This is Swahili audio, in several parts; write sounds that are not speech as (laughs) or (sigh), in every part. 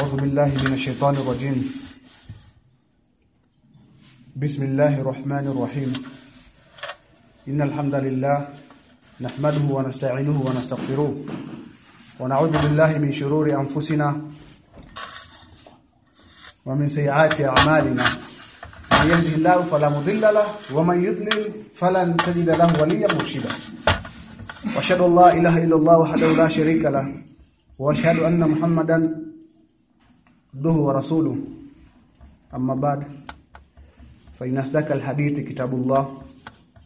أعوذ بالله من الشيطان الرجيم. بسم الله الرحمن الرحيم. إن الحمد لله نحمده ونستعينه ونستغفره ونعوذ بالله من شرور أنفسنا ومن سيئات أعمالنا. من يهده الله فلا مضل له ومن يضلل فلن تجد له وليا مرشدا. وأشهد أن لا إله إلا الله وحده لا شريك له وأشهد أن محمدا عبده ورسوله اما بعد فان اصدق الحديث كتاب الله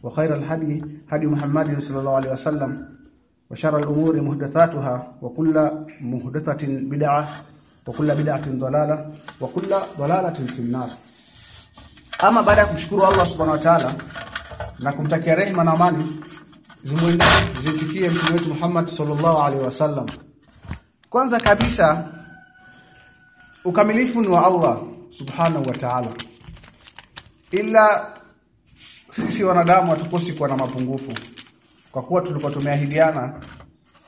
وخير الهدي هدي محمد صلى الله عليه وسلم وشر الامور محدثاتها وكل محدثه بدعه وكل بدعه ضلاله وكل ضلاله في النار ama baada ya kumshukuru Allah subhanahu wa ta'ala na kumtakia rehema na amani zimwendee zifikie mtume wetu Muhammad sallallahu alaihi wasallam kwanza kabisa ukamilifu ni wa Allah subhanahu wa ta'ala. Ila sisi wanadamu hatukosi kuwa na mapungufu. Kwa kuwa tulikuwa tumeahidiana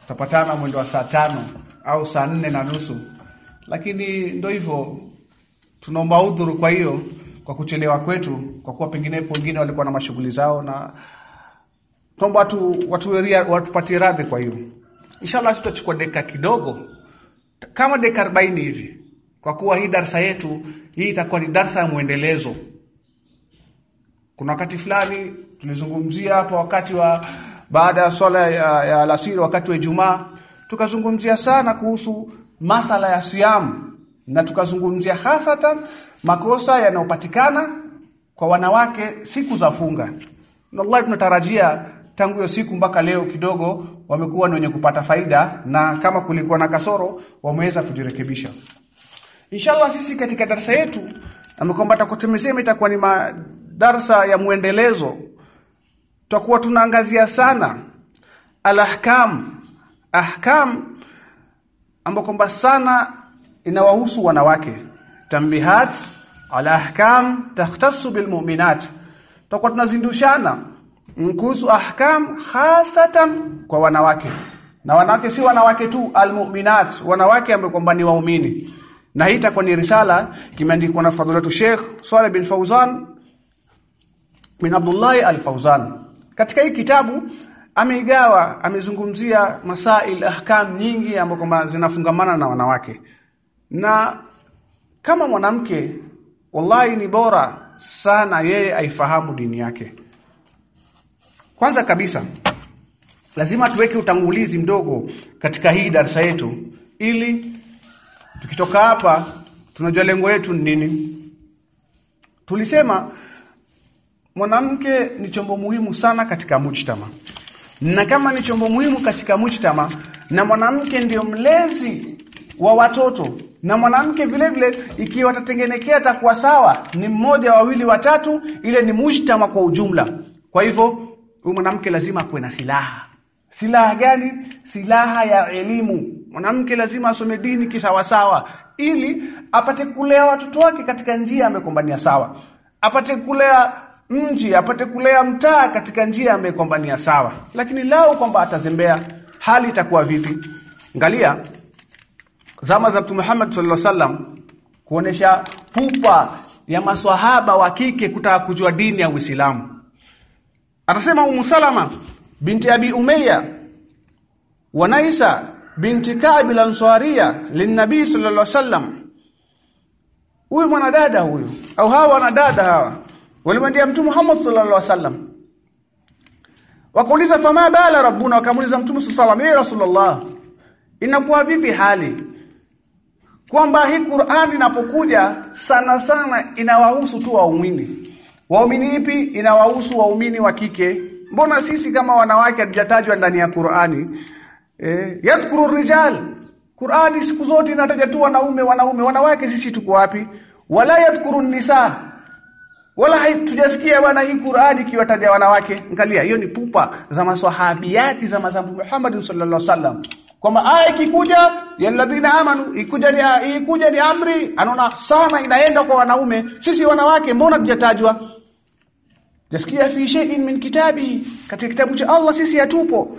tutapatana mwendo wa saa tano au saa nne na nusu. Lakini ndio hivyo tunaomba udhuru kwa hiyo kwa kuchelewa kwetu kwa kuwa pengine wengine walikuwa na mashughuli zao na tuomba watu watu watupatie radhi kwa hiyo. Inshallah tutachukua dakika kidogo. Kama dakika 40 hivi kwa kuwa hii darsa yetu hii itakuwa ni darsa ya muendelezo kuna wakati fulani tulizungumzia hapa wakati wa baada ya swala ya, ya alasiri wakati wa Ijumaa tukazungumzia sana kuhusu masala ya siamu na tukazungumzia hasatan makosa yanayopatikana kwa wanawake siku za funga. Na Allah tunatarajia tangu hiyo siku mpaka leo kidogo wamekuwa ni wenye kupata faida na kama kulikuwa na kasoro wameweza kujirekebisha. Inshallah sisi katika darasa yetu amekwamba tumesema itakuwa ni darasa ya muendelezo. Tutakuwa tunaangazia sana alahkam ahkam ambao kwamba sana inawahusu wanawake. Tambihat ala ahkam takhtassu bilmu'minat. Tutakuwa tunazindushana kuhusu ahkam hasatan kwa wanawake. Na wanawake si wanawake tu almu'minat wanawake ambao kwamba ni waumini na hita kwa ni risala kimeandikwa na fadhilatu Sheikh Saleh bin Fauzan bin Abdullah al-Fauzan. Katika hii kitabu ameigawa amezungumzia masail ahkam nyingi ambazo zinafungamana na wanawake. Na kama mwanamke wallahi ni bora sana yeye aifahamu dini yake. Kwanza kabisa lazima tuweke utangulizi mdogo katika hii darasa yetu ili tukitoka hapa tunajua lengo letu ni nini? Tulisema mwanamke ni chombo muhimu sana katika mujtama. Na kama ni chombo muhimu katika mujtama na mwanamke ndiyo mlezi wa watoto na mwanamke vile vile ikiwa atatengenekea atakuwa sawa ni mmoja wawili watatu ile ni mujtama kwa ujumla. Kwa hivyo huyu mwanamke lazima akuwe na silaha silaha gani? Silaha ya elimu. Mwanamke lazima asome dini kisawasawa ili apate kulea watoto wake katika njia amekombania sawa. Apate kulea mji apate kulea mtaa katika njia amekombania sawa. Lakini lao kwamba atazembea hali itakuwa vipi? Angalia zama za Mtume Muhammad sallallahu alaihi wasallam kuonesha pupa ya maswahaba wa kike kutaka kujua dini ya Uislamu. Anasema Ummu Salama binti Abi Umayya wa Naisa binti Ka'b al-Ansariya linnabi sallallahu alaihi wasallam. Huyu mwanadada huyu au hawa wanadada hawa walimwendea Mtume Muhammad sallallahu alaihi wasallam. Wakauliza fama bala rabbuna wakamuliza Mtume sallallahu alaihi wasallam, "Ya Rasulullah, inakuwa vipi hali kwamba hii Qur'an inapokuja sana sana inawahusu tu waumini. Waumini ipi? Inawahusu waumini wa kike. Mbona sisi kama wanawake hatujatajwa ndani ya Qur'ani? Eh, yadhkuru rijal. Qur'ani siku zote inataja tu wanaume wanaume, wanawake sisi tuko wapi? Wala yadhkuru nisa. Wala hatujasikia bwana hii Qur'ani ikiwataja wanawake. Angalia, hiyo ni pupa za maswahabiati za mazambu Muhammad sallallahu alaihi wasallam kwamba aya ikikuja yaladhina amanu ikuja ni ikuja ni amri anaona sana inaenda kwa wanaume sisi wanawake mbona tujatajwa jasikia fi shay'in min kitabi katika kitabu cha Allah sisi hatupo.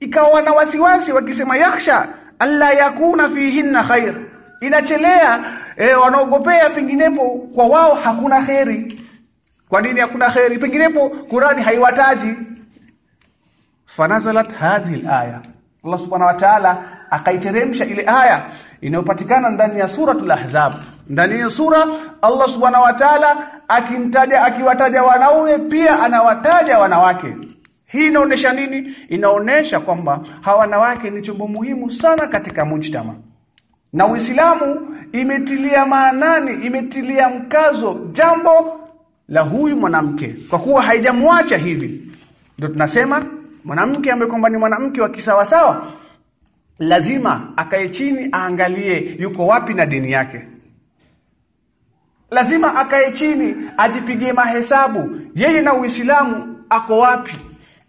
Ikawa na wasiwasi wakisema yakhsha alla yakuna fihinna khair. Inachelea e, wanaogopea penginepo kwa wao hakuna kheri. Kwa nini hakuna kheri? Penginepo Qurani haiwataji. Fanazalat hadhihi alaya. Allah subhanahu wa ta'ala akaiteremsha ile aya inayopatikana ndani ya suratul ahzab. Ndani ya sura Allah subhanahu wa ta'ala akimtaja akiwataja wanaume pia anawataja wanawake. Hii inaonesha nini? Inaonesha kwamba hawa wanawake ni chombo muhimu sana katika mujtama. Na Uislamu imetilia maanani imetilia mkazo jambo la huyu mwanamke kwa kuwa haijamwacha hivi. Ndio tunasema mwanamke ambaye kwamba ni mwanamke wa kisawasawa lazima akae chini aangalie yuko wapi na dini yake lazima akae chini ajipigie mahesabu. Yeye na Uislamu ako wapi?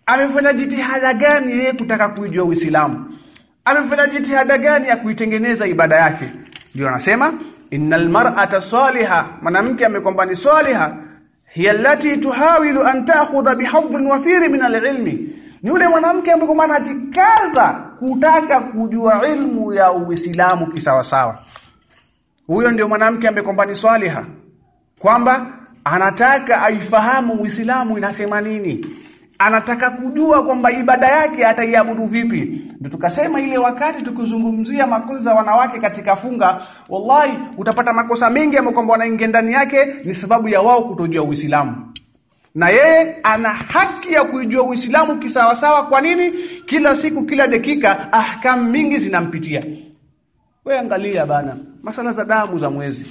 Amefanya jitihada gani yeye kutaka kuijua Uislamu? Amefanya jitihada gani ya kuitengeneza ibada yake? Ndio anasema innal mar'ata salihah mwanamke amekwamba ni salihah hiya allati tuhawilu an ta'khudha bihadhin wafiri min al-ilmi. Ni yule mwanamke ambaye anajikaza kutaka kujua ilmu ya Uislamu kisawasawa huyo ndio mwanamke ambaye kwamba ni swaliha. Kwamba anataka aifahamu Uislamu inasema nini. Anataka kujua kwamba ibada yake ataiabudu vipi. Ndio tukasema ile wakati tukizungumzia makosa wanawake katika funga wallahi utapata makosa mengi ambayo kwamba wanaingia ndani yake ni sababu ya wao kutojua Uislamu. Na yeye ana haki ya kuijua Uislamu kisawasawa. Kwa nini? Kila siku kila dakika ahkamu mingi zinampitia we angalia bana masala za damu za mwezi.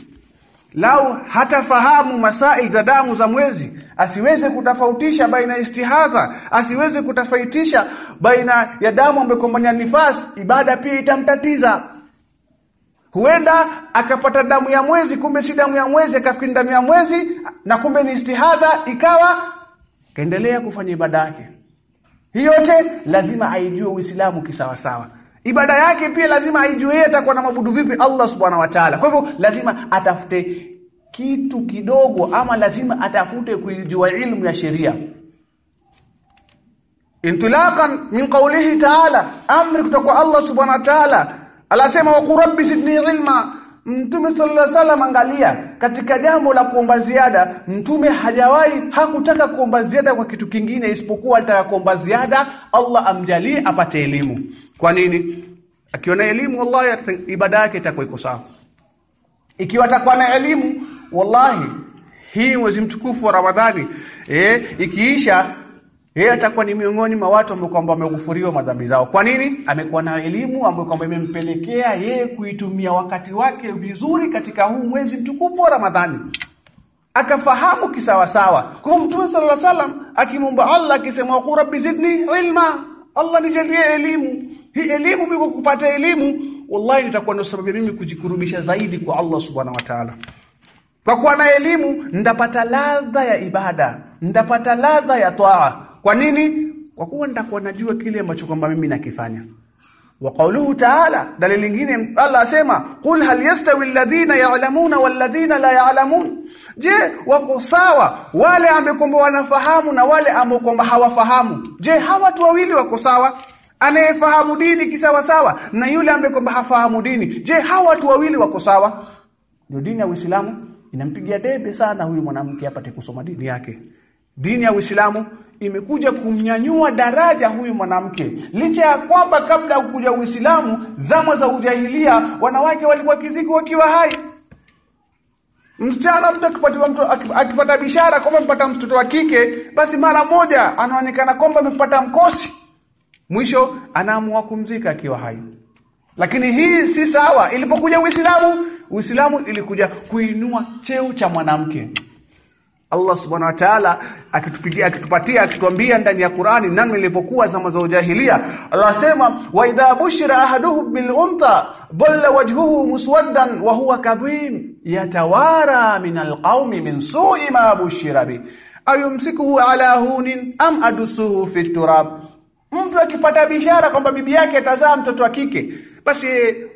Lau hatafahamu masail za damu za mwezi asiweze kutofautisha baina istihadha asiweze kutofautisha baina ya damu ambayo nifas ibada pia itamtatiza. Huenda akapata damu ya mwezi kumbe si damu ya mwezi akafikiri damu ya mwezi na kumbe ni istihadha ikawa kaendelea kufanya ibada yake. Hii yote lazima aijue Uislamu kisawasawa ibada yake pia lazima aijue atakuwa na mabudu vipi Allah subhanahu wa ta'ala. Kwa hivyo lazima atafute kitu kidogo ama lazima atafute kuijua ilmu ya sheria. Intilaqan min qawlihi ta'ala amri kutoka Allah subhanahu wa ta'ala. Alasema wa qurbi zidni ilma. Mtume sallallahu alaihi wasallam angalia katika jambo la kuomba ziada mtume hajawahi hakutaka kuomba ziada kwa kitu kingine isipokuwa alitaka ziada Allah amjalie apate elimu kwa nini akiwa na elimu wallahi ibada yake itakuwa iko sawa ikiwa atakuwa na elimu wallahi hii mwezi mtukufu wa Ramadhani eh ikiisha yeye atakuwa ni miongoni mwa watu ambao kwamba wamegufuriwa madhambi zao. Kwa nini? Amekuwa na elimu ambayo kwamba imempelekea yeye kuitumia wakati wake vizuri katika huu mwezi mtukufu wa Ramadhani. Akafahamu kisawasawa. Kwa Mtume sallallahu alaihi wasallam akimwomba Allah akisema rabbi zidni ilma, Allah nijalie elimu. Hii elimu mimi kupata elimu wallahi nitakuwa ndio sababu mimi kujikurubisha zaidi kwa Allah subhanahu wa ta'ala. Kwa kuwa na elimu ndapata ladha ya ibada, ndapata ladha ya toa. Kwa nini? Kwa kuwa nitakuwa najua kile ambacho kwamba mimi nakifanya. Wa qawluhu ta'ala, dalili nyingine Allah asema, "Qul hal yastawi alladhina ya'lamuna walladhina la ya'lamun?" Je, wako sawa wale ambao kwamba wanafahamu na wale ambao kwamba hawafahamu? Je, hawa watu wawili wako sawa? Anayefahamu dini kisawasawa na yule ambaye kwamba hafahamu dini. Je, hawa watu wawili wako sawa? Ndio dini ya Uislamu inampigia debe sana huyu mwanamke apate kusoma dini yake. Dini ya Uislamu imekuja kumnyanyua daraja huyu mwanamke. Licha ya kwamba kabla kuja Uislamu, zama za ujahilia, wanawake walikuwa kizigo wakiwa hai. Msichana mtu akipata mtu akipata bishara kwamba mpata mtoto wa kike, basi mara moja anaonekana kwamba amepata mkosi. Mwisho anaamua kumzika akiwa hai. Lakini hii si sawa. Ilipokuja Uislamu, Uislamu ilikuja kuinua cheo cha mwanamke. Allah Subhanahu wa Ta'ala akitupigia akitupatia akituambia ndani ya Qur'ani nani nilipokuwa zama za ujahilia Allah sema wa idha bushira ahaduhum bil unta dhalla wajhuhu muswaddan wa huwa kadhim yatawara min alqaumi min su'i ma bushira bi ayumsikuhu ala hunin am adusuhu fit turab mtu akipata bishara kwamba bibi yake atazaa mtoto wa kike basi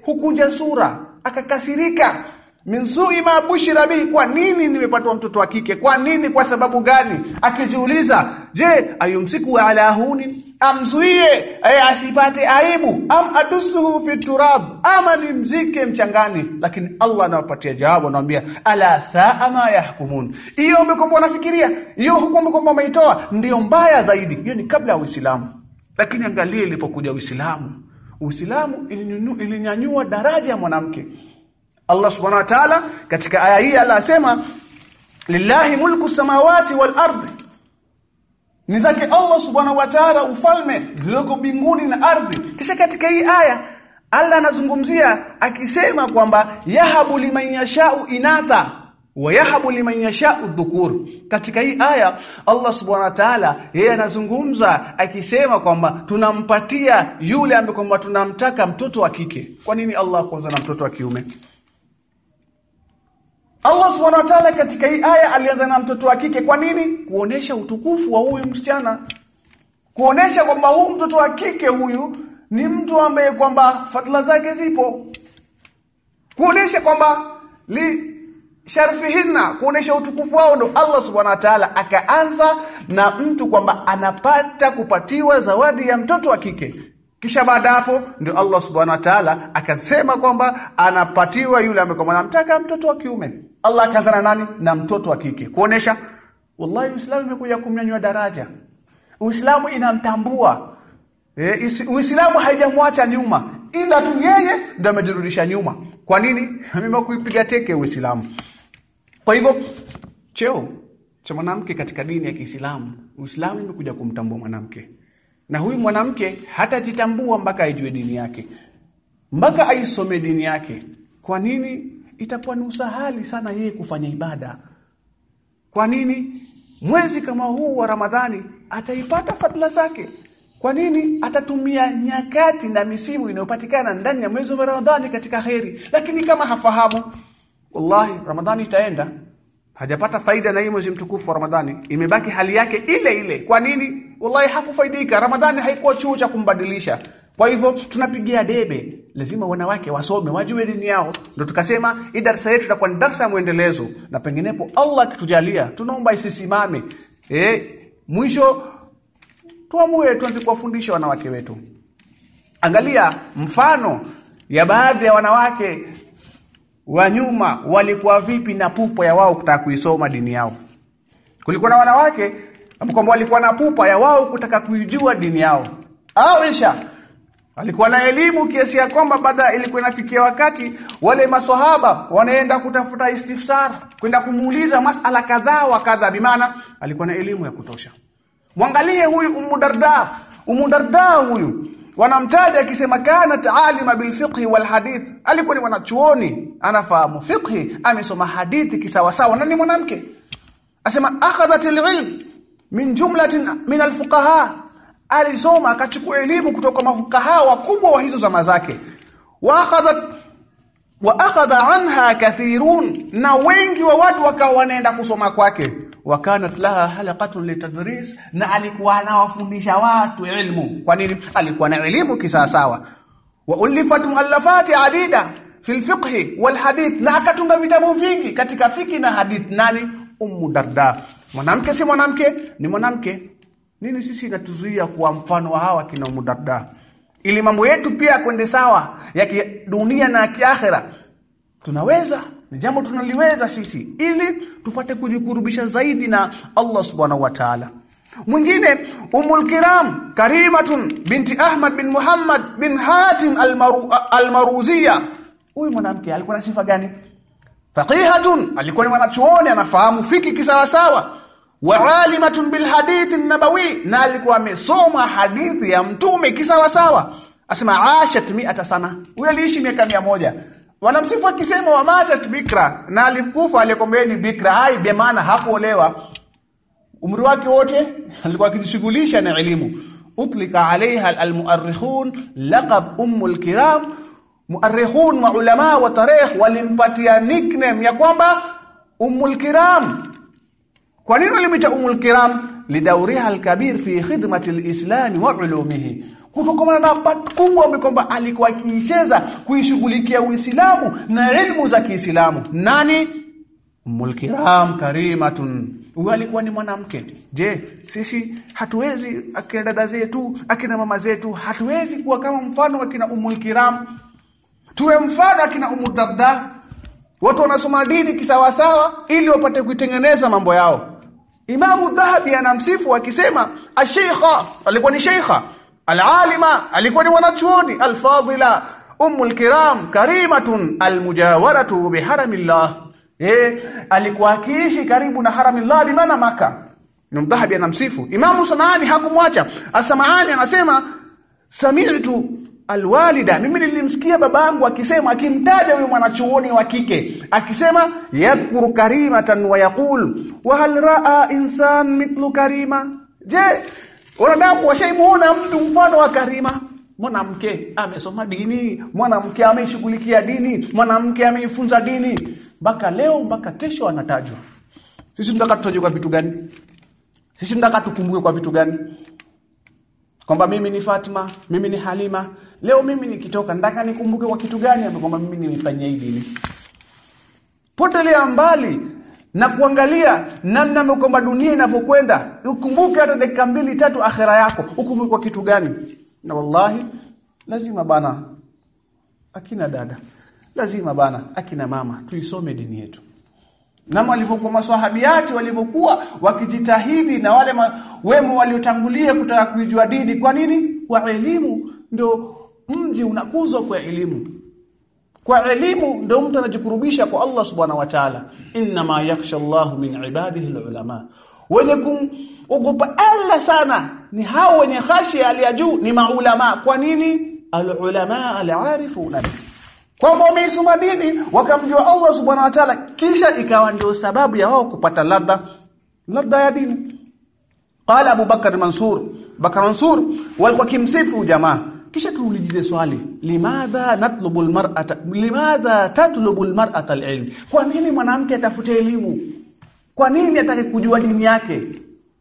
hukunja sura akakasirika. Min su'i ma bushira bihi kwa nini nimepatwa mtoto wa kike? Kwa nini? Kwa sababu gani? Akijiuliza je ayumsiku ala hunin amzuie e, asipate aibu. Am adusuhu fi turab? Ama nimzike mchangani? Lakini Allah anawapatia jawabu anamwambia ala saa ma yahkumun. Hiyo umekuwa unafikiria hiyo hukumu kwamba umeitoa ndio mbaya zaidi. Hiyo ni kabla ya Uislamu lakini angalia ilipokuja Uislamu. Uislamu ilinyanyua daraja ya mwanamke. Allah subhanahu wa ta'ala katika aya hii anasema lillahi mulku samawati wal ardi ni zake Allah subhanahu wa ta'ala ufalme zilizoko mbinguni na ardhi. Kisha katika hii aya Allah anazungumzia akisema kwamba yahabu liman yashau inatha wa yahabu liman yashau dhukur katika hii aya Allah subhanahu wa ta'ala yeye anazungumza akisema kwamba tunampatia yule ambaye kwamba tunamtaka mtoto wa kike kwa nini Allah kwanza na mtoto wa kiume Allah Subhanahu wa Ta'ala katika hii aya alianza na mtoto wa kike kwa nini? Kuonesha utukufu wa huyu msichana. Kuonesha kwamba huyu mtoto wa kike huyu ni mtu ambaye kwamba fadhila zake zipo. Kuonesha kwamba li sharfihinna kuonesha utukufu wao ndo Allah Subhanahu wa Ta'ala akaanza na mtu kwamba anapata kupatiwa zawadi ya mtoto wa kike. Kisha baada hapo ndio Allah Subhanahu wa Ta'ala akasema kwamba anapatiwa yule ambaye anamtaka mtoto wa kiume. Allah akaanza na nani? Na mtoto wa kike. Kuonesha wallahi Uislamu umekuja kumnyanyua daraja. Uislamu inamtambua. E, Uislamu haijamwacha nyuma ila tu yeye ndio amejirudisha nyuma. Kwa nini? (laughs) Mimi kuipiga teke Uislamu. Kwa hivyo cheo cha mwanamke katika dini ya Kiislamu, Uislamu imekuja kumtambua mwanamke. Na huyu mwanamke hatajitambua mpaka aijue dini yake mpaka aisome dini yake. Kwa nini? Itakuwa ni usahali sana yeye kufanya ibada. Kwa nini? Mwezi kama huu wa Ramadhani ataipata fadhila zake. Kwa nini? Atatumia nyakati na misimu inayopatikana ndani ya mwezi wa Ramadhani katika heri, lakini kama hafahamu wallahi Ramadhani itaenda. Hajapata faida na hii mwezi mtukufu wa Ramadhani. Imebaki hali yake ile ile. Kwa nini? Wallahi hakufaidika. Ramadhani haikuwa chuo cha kumbadilisha. Kwa hivyo tunapigia debe. Lazima wanawake wasome wajue dini yao. Ndio tukasema hii darasa yetu itakuwa ni darasa ya muendelezo na penginepo Allah akitujalia tunaomba isisimame. Eh mwisho tuamue tuanze kuwafundisha wanawake wetu. Angalia mfano ya baadhi ya wanawake wa nyuma walikuwa vipi na pupa ya wao kutaka kuisoma dini yao? Kulikuwa na wanawake ambao walikuwa na pupa ya wao kutaka kuijua dini yao. Aisha alikuwa na elimu kiasi ya kwamba baada ilikuwa inafikia wakati wale maswahaba wanaenda kutafuta istifsar kwenda kumuuliza masala kadhaa wa kadha bimaana alikuwa na elimu ya kutosha. Mwangalie huyu umudarda umudarda huyu wanamtaja akisema kana taalima bil fiqh wal hadith. Alikuwa ni mwanachuoni anafahamu fiqh amesoma hadithi kisawasawa na ni mwanamke. Asema akhadhat al-ilm min jumlatin min al-fuqaha alisoma akachukua elimu kutoka mafukaha wakubwa wa hizo zama zake. Wa akhadhat wa akhadha anha kathirun. Na wengi wa watu wakawa wanaenda kusoma kwake wakanat laha halaqatun litadris na alikuwa anawafundisha watu ilmu. Kwa nini? Alikuwa na elimu kisawasawa. Wa ulifat muallafati adida fi alfiqh walhadith na akatunga vitabu vingi katika fiki na hadith. Nani? Ummu darda. Mwanamke si mwanamke? Ni mwanamke. Nini sisi inatuzuia kuwa mfano wa hawa kina ummu darda? Ili mambo yetu pia kwende sawa ya dunia na kiakhira tunaweza ni jambo tunaliweza sisi ili tupate kujikurubisha zaidi na Allah subhanahu wa ta'ala. Mwingine umul kiram karimatun binti ahmad bin muhammad bin hatim almaruzia huyu mwanamke alikuwa na sifa gani? Faqihatun alikuwa ni mwanachuoni anafahamu fiki kisawasawa. Wa alimatun bil hadith nabawi na alikuwa amesoma hadithi ya mtume kisawasawa. Asema ashat mi'ata sana. Huyu aliishi miaka mia moja wanamsifu akisema wa matat bikra na alikufa alikwambia ni bikra. Hai bi hakuolewa. Umri wake wote (laughs) alikuwa akijishughulisha na elimu. Utlika alaiha almuarrikhun laqab ummul kiram. Muarrikhun wa ulama wa tarikh walimpatia nickname ya kwamba ummul kiram. Kwa nini walimita ummul kiram? Lidauriha alkabir fi khidmati alislam wa ulumihi kutokana na part kubwa kwamba alikuwa akiicheza kuishughulikia Uislamu na ilmu za Kiislamu. Nani? Mulkiram Karimatun. Huyo alikuwa ni mwanamke. Je sisi hatuwezi akina dada zetu akina mama zetu hatuwezi kuwa kama mfano wa kina Ummul Kiram? Tuwe mfano akina Ummu Darda? Watu wanasoma dini kisawasawa ili wapate kuitengeneza mambo yao. Imamu Dhahabi anamsifu akisema asheikha alikuwa ni sheikha alalima alikuwa ni mwanachuoni alfadila ummul kiram karimatun. Almujawaratu biharamillah eh alikuwa akiishi karibu na haramillah bimaana maka Imam Dhahabi anamsifu. Imamu Sanaani hakumwacha. Asamaani anasema sami'tu alwalida. Mimi nilimsikia babangu akisema akimtaja huyo mwanachuoni wa kike akisema yadhkuru karimatan wa yaqul. Wa hal raa insan mithlu karima? Je wanadamu washaimuona mtu mfano wa karima. Mwanamke amesoma dini mwanamke ameishughulikia dini mwanamke ameifunza dini. Mpaka leo mpaka kesho anatajwa. Sisi tunataka tutajwe kwa vitu gani? Sisi tunataka tukumbuke kwa vitu gani? Kwamba mimi ni Fatima mimi ni Halima. Leo mimi nikitoka nataka nikumbuke kwa kitu gani? Kwamba mimi nilifanyia hii dini. Potelea mbali na kuangalia namna kwamba dunia inavyokwenda. Ukumbuke hata dakika mbili tatu akhera yako. Ukumbuke kwa kitu gani? Na wallahi lazima bana akina dada lazima bana akina mama tuisome dini yetu. Na walivyokuwa maswahabiati walivyokuwa wakijitahidi na wale wema waliotangulia kutaka kuijua dini. Kwa nini? Kwa elimu. Ndio mji unakuzwa kwa elimu kwa elimu ndio mtu anajikurubisha kwa Allah subhanahu wa ta'ala. Inna ma yakhsha Allah min ibadihi alulama. Wenye kumogopa Allah sana ni hao wenye khashia ya ni maulama. Kwa nini? Alulama alarifuna. Kwamba wameisoma dini wakamjua Allah subhanahu wa ta'ala kisha ikawa ndio sababu ya wao kupata ladha ladha ya dini. Qala Abu Bakar Mansur. Bakar Mansur walikuwa kimsifu jamaa kisha tuulijize swali limadha natlubu almar'ata limadha tatlubu almar'ata alilm? Kwa nini mwanamke atafute elimu? Kwa nini atake kujua dini yake?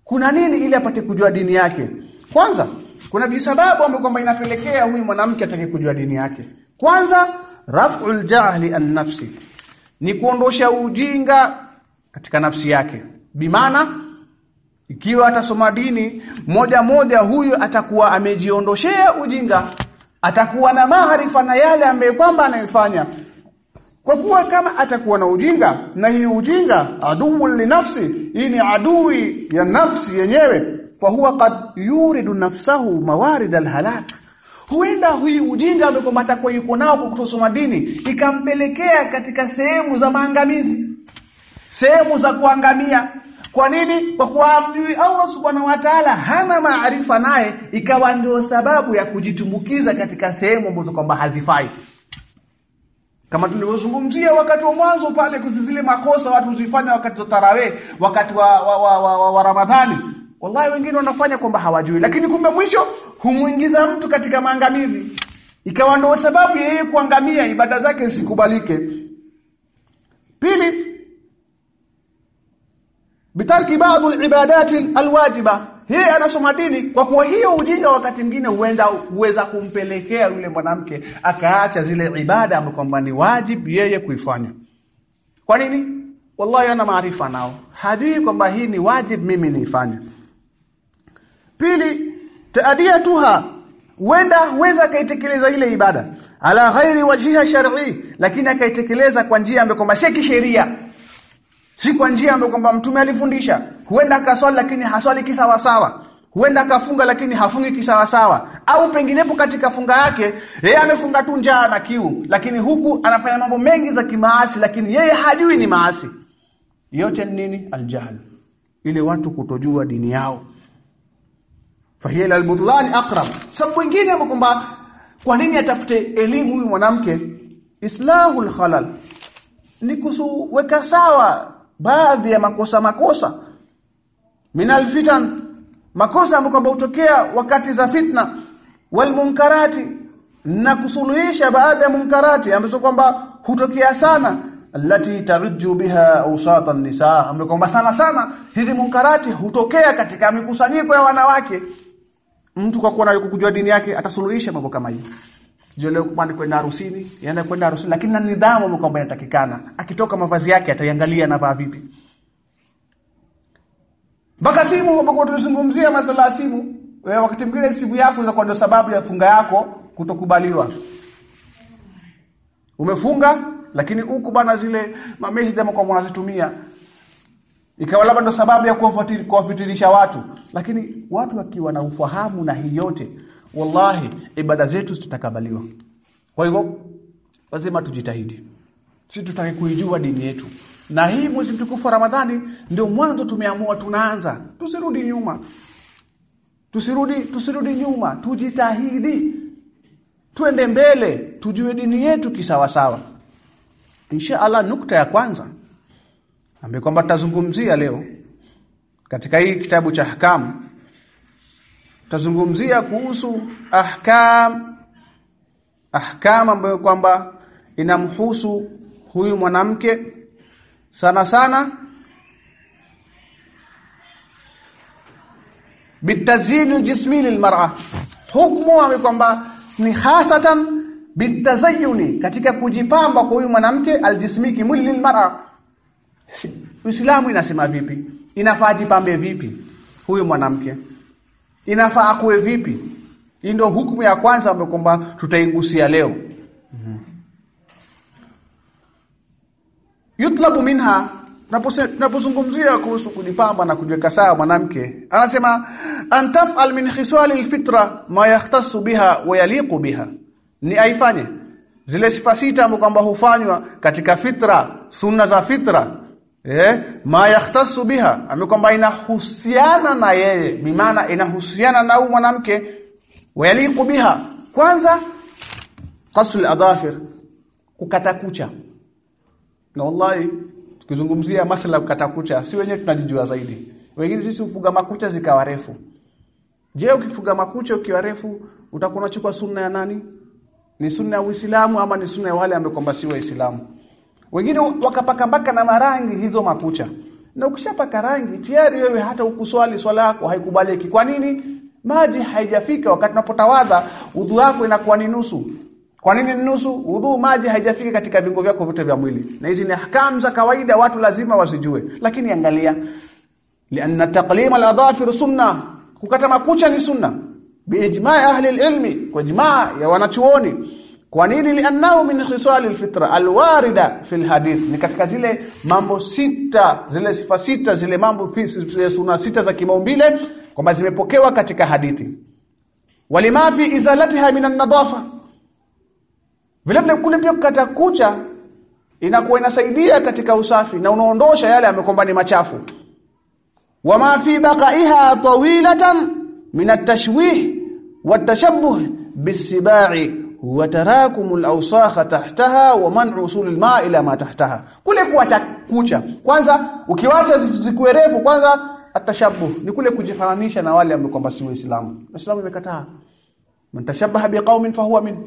Kuna nini ili apate kujua dini yake? Kwanza kuna visababu ambavyo kwamba inapelekea huyu mwanamke atake kujua dini yake. Kwanza raf'ul jahli an nafsi ni kuondosha ujinga katika nafsi yake. Bimaana ikiwa atasoma dini moja moja huyo atakuwa amejiondoshea ujinga. Atakuwa na maarifa na yale ambaye kwamba anayefanya. kwa kuwa kama atakuwa na ujinga na hii ujinga aduu linafsi, hii ni adui ya nafsi yenyewe. Fa huwa kad yuridu nafsahu mawarid alhalak. Huenda hii ujinga ambaye kwamba atakuwa yuko nao kwa kutosoma dini ikampelekea katika sehemu za maangamizi sehemu za kuangamia kwa nini? Kwa kuwa Allah subhanahu wa ta'ala hana maarifa naye ikawa ndio sababu ya kujitumbukiza katika sehemu ambazo kwamba hazifai. Kama tulivyozungumzia wakati wa mwanzo pale kuzizile makosa watu huzifanya wakati wa tarawih wakati wa, wa, wa, wa, wa, wa Ramadhani. Wallahi wengine wanafanya kwamba hawajui. Lakini kumbe mwisho humuingiza mtu katika maangamizi. Ikawa ndio sababu yeye kuangamia ibada zake zisikubalike. Pili bitarki baadhi alibadati alwajiba. Yeye anasoma dini kwa kuwa hiyo ujinga wakati mwingine huenda huweza kumpelekea yule mwanamke akaacha zile ibada ambazo ni wajibu yeye kuifanya. Kwa nini? Wallahi ana maarifa nao. Hajui kwamba hii ni wajibu mimi niifanye. Pili taadiyatuha. Huenda huweza kaitekeleza ile ibada. Ala ghairi wajhiha shar'i. Lakini akaitekeleza kwa njia ambayo kwamba si kisheria si kwa njia ambayo kwamba mtume alifundisha huenda akaswali lakini haswali kisawa sawa huenda akafunga lakini hafungi kisawa sawa au penginepo katika funga yake yeye amefunga tu njaa na kiu lakini huku anafanya mambo mengi za kimaasi lakini yeye hajui ni maasi. Yote ni nini? Aljahl. Ile watu kutojua dini yao. Fahiya albudlan aqrab. Sababu wengine kwamba kwa nini atafute elimu huyu mwanamke? Islahul khalal. Ni kusuweka sawa baadhi ya makosa makosa. Minal fitan. Makosa ambayo kwamba hutokea wakati za fitna. Wal munkarati. Na kusuluhisha baadhi ya munkarati ambazo kwamba hutokea sana. Allati tarju biha usata nisaa. Ambayo kwamba sana sana hizi munkarati hutokea katika mikusanyiko ya wanawake. Mtu kwa kuwa kujua dini yake atasuluhisha mambo kama hiyo Sio leo kwani kwenda harusini, yaenda kwenda harusini lakini na nidhamu kwamba inatakikana. Akitoka mavazi yake ataiangalia anavaa vipi. Mpaka simu ambapo tulizungumzia masala ya simu, wewe wakati mwingine simu yako za ndio sababu ya funga yako kutokubaliwa. Umefunga lakini huku bana zile mamessage ama kwa mwanazitumia ikawa labda ndo sababu ya kuwafitirisha watu lakini watu wakiwa na ufahamu na hii yote wallahi ibada zetu zitakabaliwa kwa hivyo lazima tujitahidi. Sisi tutaki kuijua dini yetu. Na hii mwezi mtukufu wa Ramadhani ndio mwanzo tumeamua tunaanza. Tusirudi nyuma. Tusirudi tusirudi nyuma. Tujitahidi. Tuende mbele. Tujue dini yetu kisawasawa. Insha Allah nukta ya kwanza ambaye kwamba tutazungumzia leo katika hii kitabu cha ahkam tutazungumzia kuhusu ahkam ahkam ambayo kwamba inamhusu huyu mwanamke sana sana bitazyin aljismi lilmar'a hukmu ambayo kwamba ni hasatan bitazayuni katika kujipamba kwa huyu mwanamke aljismi kimwili lilmar'a Uislamu inasema vipi? Inafaa jipambe vipi huyu mwanamke? Inafaa akuwe vipi? Hii ndio hukumu ya kwanza ambayo kwamba tutaigusia leo. Yutlabu minha tunapozungumzia kuhusu kujipamba na kujiweka sawa mwanamke anasema antafal min khisali alfitra ma yahtassu biha wa yaliqu biha ni aifanye zile sifa sita ambazo kwamba hufanywa katika fitra sunna za fitra eh? Ma yahtassu biha. Amekwamba inahusiana na yeye. Bimaana inahusiana na huyu mwanamke. Wayaliqu biha. Kwanza qasul adafir. Kukata kucha. Na wallahi tukizungumzia masala kukata kucha si wenyewe tunajijua zaidi. Wengine sisi ufuga makucha zikawa refu. Je ukifuga makucha ukiwa refu utakuwa unachukua sunna ya nani? Ni sunna ya Uislamu ama ni sunna ya wale ambao kwamba si waislamu wengine wakapaka mpaka na marangi hizo makucha. Na ukishapaka rangi tayari wewe hata ukuswali swala yako haikubaliki. Kwa nini? Maji haijafika wakati unapotawadha udhu wako inakuwa ni nusu. Kwa nini ni nusu? Udhu maji haijafika katika viungo vyako vyote vya mwili. Na hizi ni ahkam za kawaida watu lazima wasijue. Lakini angalia lianna taqlim al-adhafir sunna. Kukata makucha ni sunna. Biijma' ahli al-ilmi, kwa ijma' ya wanachuoni. Kwa nini? Liannahu min khisal alfitra alwarida fi alhadith ni katika zile mambo sita zile sifa sita zile mambo zile suna sita za kimaumbile kwamba zimepokewa katika hadithi. Walima fi izalatiha min an-nadafa. Vile vile kule pia kukata kucha inakuwa inasaidia katika usafi na unaondosha yale amekomba ni machafu. Wama fi baqaiha tawilatan min at-tashwih wat-tashabbuh bis-sibai huwa tarakumul al-awsakha tahtaha wa man'u usulil ma ila ma tahtaha. Kule kuacha kucha. Kwanza ukiwacha zikuwe refu kwanza atashabuh ni kule kujifananisha na wale ambao kwamba si waislamu. Waislamu imekataa. Man tashabbaha biqaumin fahuwa min.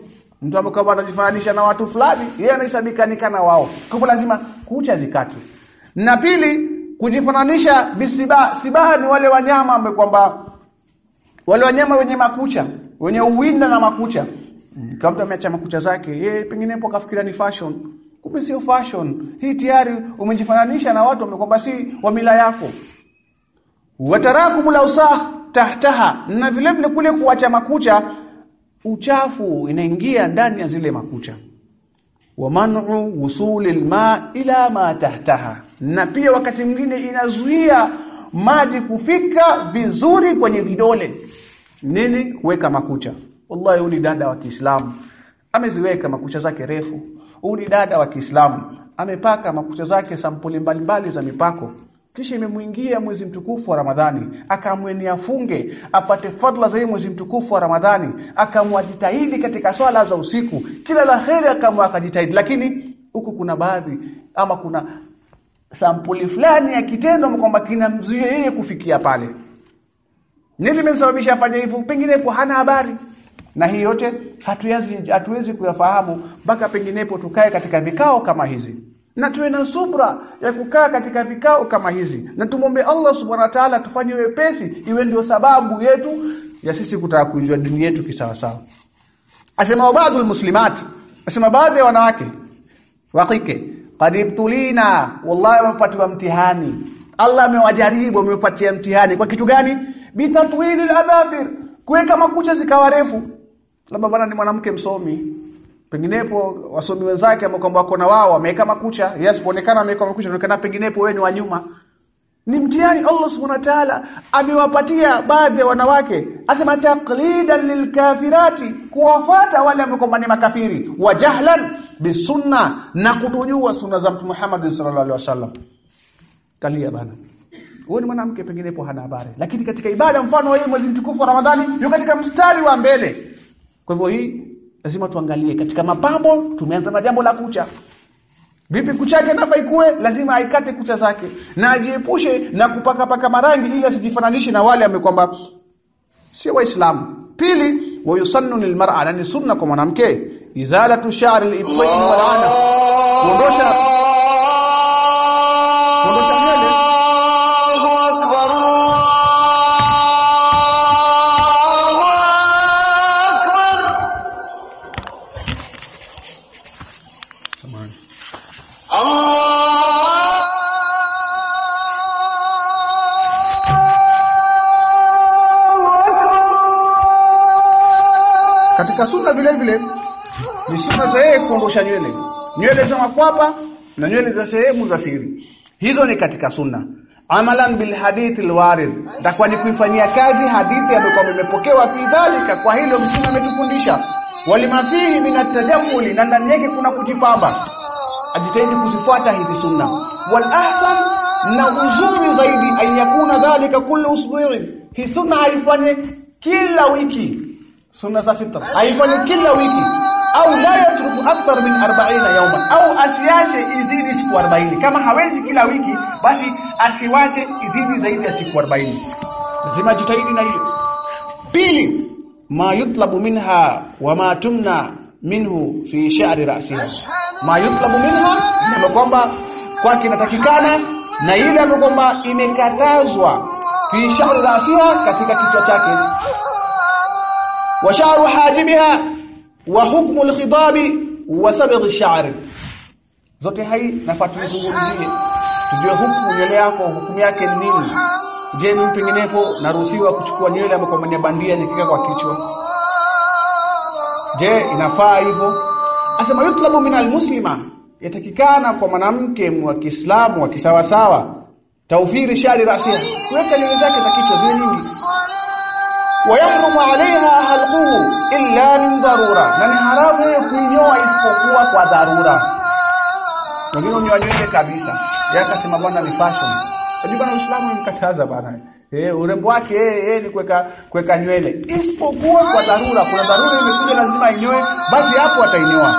Mtu ambaye anajifananisha na watu fulani yeye anahesabika na wao. Kwa lazima kucha zikatwe. Na pili kujifananisha bisiba sibaha ni wale wanyama ambao kwamba wale wanyama wenye makucha wenye uwinda na makucha kama mtu ameacha makucha zake yeye pengine hapo kafikiria ni fashion. Kumbe sio fashion. Hii tayari umejifananisha na watu wamekwamba si wa mila yako. Watarakumul usah tahtaha. Na vile vile kule kuacha makucha uchafu inaingia ndani ya zile makucha. Wa man'u wusulil ma ila ma tahtaha. Na pia wakati mwingine inazuia maji kufika vizuri kwenye vidole. Nini? Kuweka makucha wallahi huyu ni dada wa Kiislamu. Ameziweka makucha zake refu. Huyu ni dada wa Kiislamu. Amepaka makucha zake sampuli mbalimbali za mipako. Kisha imemuingia mwezi mtukufu wa Ramadhani akamweni afunge apate fadla za mwezi mtukufu wa Ramadhani akamwajitahidi katika swala za usiku. Kila la heri akamwa akajitahidi. Lakini huku kuna baadhi ama kuna sampuli fulani ya kitendo kwamba kinamzuia yeye kufikia pale. Nini kimesababisha afanye hivyo? Pengine kwa hana habari na hii yote hatuwezi hatuwezi kuyafahamu mpaka penginepo tukae katika vikao kama hizi. Na tuwe na subra ya kukaa katika vikao kama hizi. Na tumombe Allah subhanahu wa ta'ala tufanye wepesi iwe ndio sababu yetu ya sisi kutaka kujua dini yetu kisawa sawa. Asema baadhi muslimat asema baadhi ya wanawake wakike qadibtulina ibtulina wallahi wamepatiwa mtihani. Allah amewajaribu amewapatia mtihani. Kwa kitu gani? Bitatwili al-adhafir kuweka makucha zikawa refu labda bwana ni mwanamke msomi. Penginepo wasomi wenzake ambao kwamba wako na wao wameweka makucha. Yes kuonekana ameweka makucha inaonekana penginepo wewe ni wa nyuma. Ni mtihani Allah subhanahu wa ta'ala amewapatia baadhi ya wanawake. Asema taqlidan lilkafirati kuwafata wale ambao kwamba ni makafiri. Wa jahlan bisunna na kutojua sunna za mtume Muhammad sallallahu alaihi wasallam. Kalia bana. Wewe ni mwanamke penginepo hana habari. Lakini katika ibada mfano hii mwezi mtukufu wa Ramadhani yuko katika mstari wa mbele kwa hivyo hii lazima tuangalie. Katika mapambo tumeanza na jambo la kucha. Vipi kucha yake nafa ikue? Lazima aikate kucha zake. Na ajiepushe na kupaka paka marangi ili asijifananishe na wale ambao kwamba sio waislamu. Pili wa yusannu lilmar'a ni sunna kwa mwanamke. Izalatu sha'r al-ibtain wal 'ana kuondosha kuondosha sunna vile vile ni sunna za yeye kuondosha nywele. Nywele za makwapa na nywele za sehemu za siri. Hizo ni katika sunna. Amalan bil hadith alwarid takuwa ni kuifanyia kazi hadithi ambayo imepokewa fi dhalika kwa hilo mtume ametufundisha. Walima fihi min atajammuli na ndani yake kuna kujipamba. Ajitahidi kuzifuata hizi sunna. Wal ahsan na uzuri zaidi ayakuna dhalika kullu usbu'in. Hii sunna haifanye kila wiki sunna za fitra haifanye kila wiki. Au la yatruku akthar min 40 yawman. Au asiache izidi siku 40 kama hawezi kila wiki basi asiwache izidi zaidi ya siku 40 lazima jitahidi na hiyo. Pili ma yutlabu minha wa ma tumna minhu fi sha'ri ra'siha. Ma yutlabu minha ndio kwamba kwake inatakikana na ile ambayo kwamba imekatazwa fi sha'ri ra'siha katika kichwa chake wa sha'ru وحكم wa sabgh ash-sha'r. Zote hai nafaa tuzungumzie tujue hukumu nywele yako hukumu yake ni nini? Je ni penginepo naruhusiwa kuchukua nywele ama kwa bandia nikika kwa kichwa. Je inafaa hivyo? Asema yutlabu min almuslima. Yatakikana kwa mwanamke wa Kiislamu wa kisawasawa taufiri shari rasiha. Kuweka nywele zake za kichwa zile nyingi ويحرم عليها حلقه الا من ضروره na حرام haramu yeye kuinyoa isipokuwa kwa dharura. Wengine unyoanyoe kabisa, yeye akasema bwana ni fashion. Unajua bwana Uislamu umemkataza bwana eh, urembo wake eh, eh, ni kuweka kuweka nywele isipokuwa kwa dharura. Kuna dharura imekuja, lazima inyoe, basi hapo atainyoa.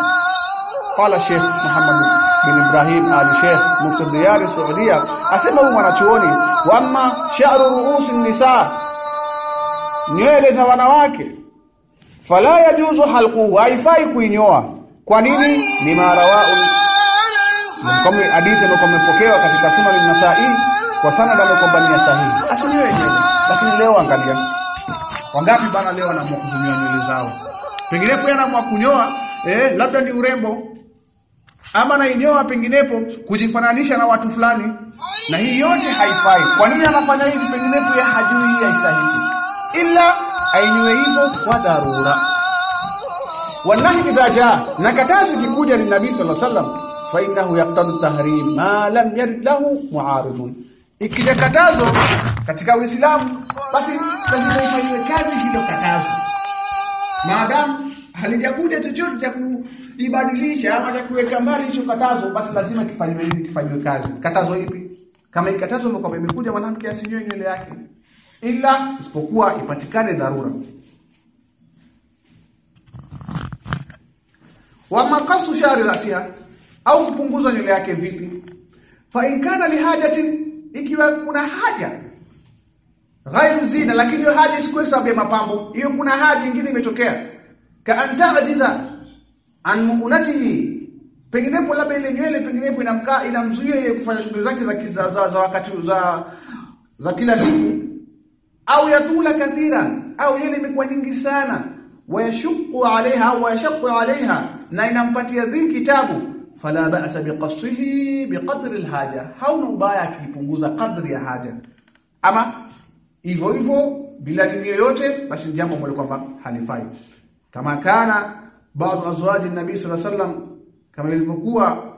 Qala Sheikh Muhammad bin Ibrahim al Sheikh Mufti diyar saudiya asema huyu mwanachuoni, wama amma sha'ru ru'usin nisa nywele za wanawake. Fala yajuzu halquhu. Haifai kuinyoa. Kwa nini? Ni marawau kama hadithi ambayo imepokewa katika sunan an-nasa'i kwa sanad ambayo ni sahihi. Asiniwe nywele. Lakini leo angalia. Wangapi bana leo wanaamua kuzinyoa nywele zao? Penginepo anaamua kunyoa eh labda ni urembo. Ama nainyoa penginepo kujifananisha na watu fulani. Na hii yote haifai. Kwa nini anafanya hivi? Penginepo ya hajui hii haistahili illa ainiwe hivyo kwa dharura. Wanahi idha jaa na katazo kikuja ni nabii sallallahu alaihi wasallam fa innahu yaqtadu tahrim ma lam yarid lahu muaridun. Ikija katazo katika Uislamu basi lazima ifanywe kazi hilo katazo. Maadamu halijakuja chochote cha kuibadilisha ama cha kuweka mbali hicho katazo basi lazima kifanywe kifanywe kazi. Katazo ipi? Kama ikatazo imekuja mwanamke asinyoe nywele yake ila isipokuwa ipatikane dharura. Wa maqasu shari rasia au kupunguza nywele yake vipi? Fa in kana lihajatin ikiwa kuna haja ghairu zina lakini haja isikuwe sababu ya mapambo hiyo kuna haja nyingine imetokea. Ka antajiza an muunatihi penginepo labda ile nywele penginepo inamkaa inamzuia yeye kufanya shughuli zake za, za, za, za wakati za za kila siku au yatula kathira au yule imekuwa nyingi sana. Wayashqu alaiha au wayashaqu alaiha na inampatia dhiki kitabu, fala ba'sa biqasrihi biqadri alhaja. Hauna ubaya akipunguza kadri ya haja. Ama hivyo hivyo bila dini yoyote basi jambo ambalo kwamba halifai. Kama kana baadhi azwaji nabii sallallahu alaihi wasallam kama ilivyokuwa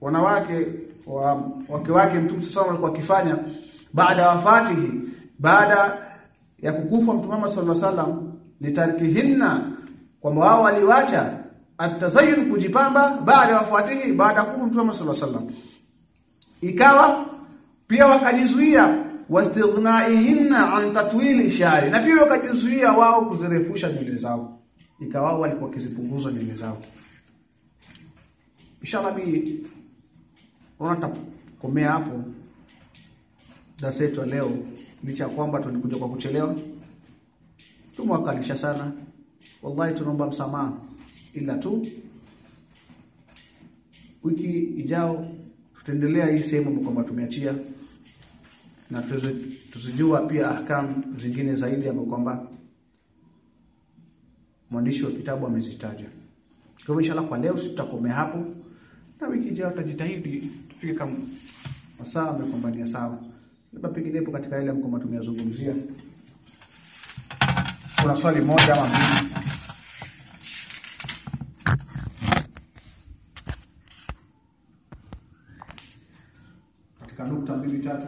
wanawake wa wake wake mtume sallallahu alikuwa akifanya baada wafatihi baada ya kukufa mtume Muhammad sallallahu alaihi wasallam ni litarkihinna kwamba wao waliwacha atazayyun kujipamba baada wafuatihi baada ya kufa mtume sallallahu alaihi wasallam. Ikawa pia wakajizuia wastighnaihinna an tatwili shari na pia wakajizuia wao kuzirefusha nywele zao. Ikawa wao walikuwa kizipunguza nywele zao. Inshallah bi unatakomea hapo. Dasetu leo licha ya kwamba tulikuja kwa kuchelewa tumwakalisha sana wallahi tunaomba msamaha ila tu wiki ijao tutaendelea hii sehemu kwamba tumeachia na tuzijua pia ahkam zingine zaidi ambapo kwamba mwandishi wa kitabu amezitaja. Kwa hivyo inshallah kwa leo tutakomea hapo na wiki ijayo tutajitahidi tufike kama masaa amekumbania sawa. Labda penginepo katika ile ambayo tumeyazungumzia. Kuna swali moja ama mbili. Katika nukta mbili tatu